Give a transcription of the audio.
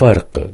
فرق.